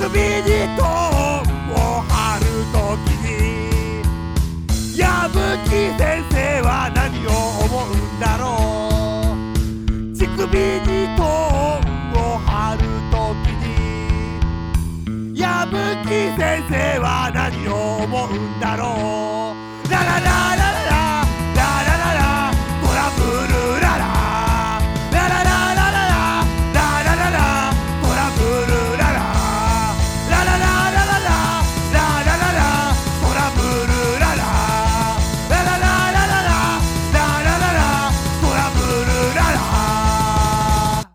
首にトーンを張るときに。矢吹先生は何を思うんだろう。乳首にトーンを張るときに。矢吹先生は何を思うんだろう。ラララ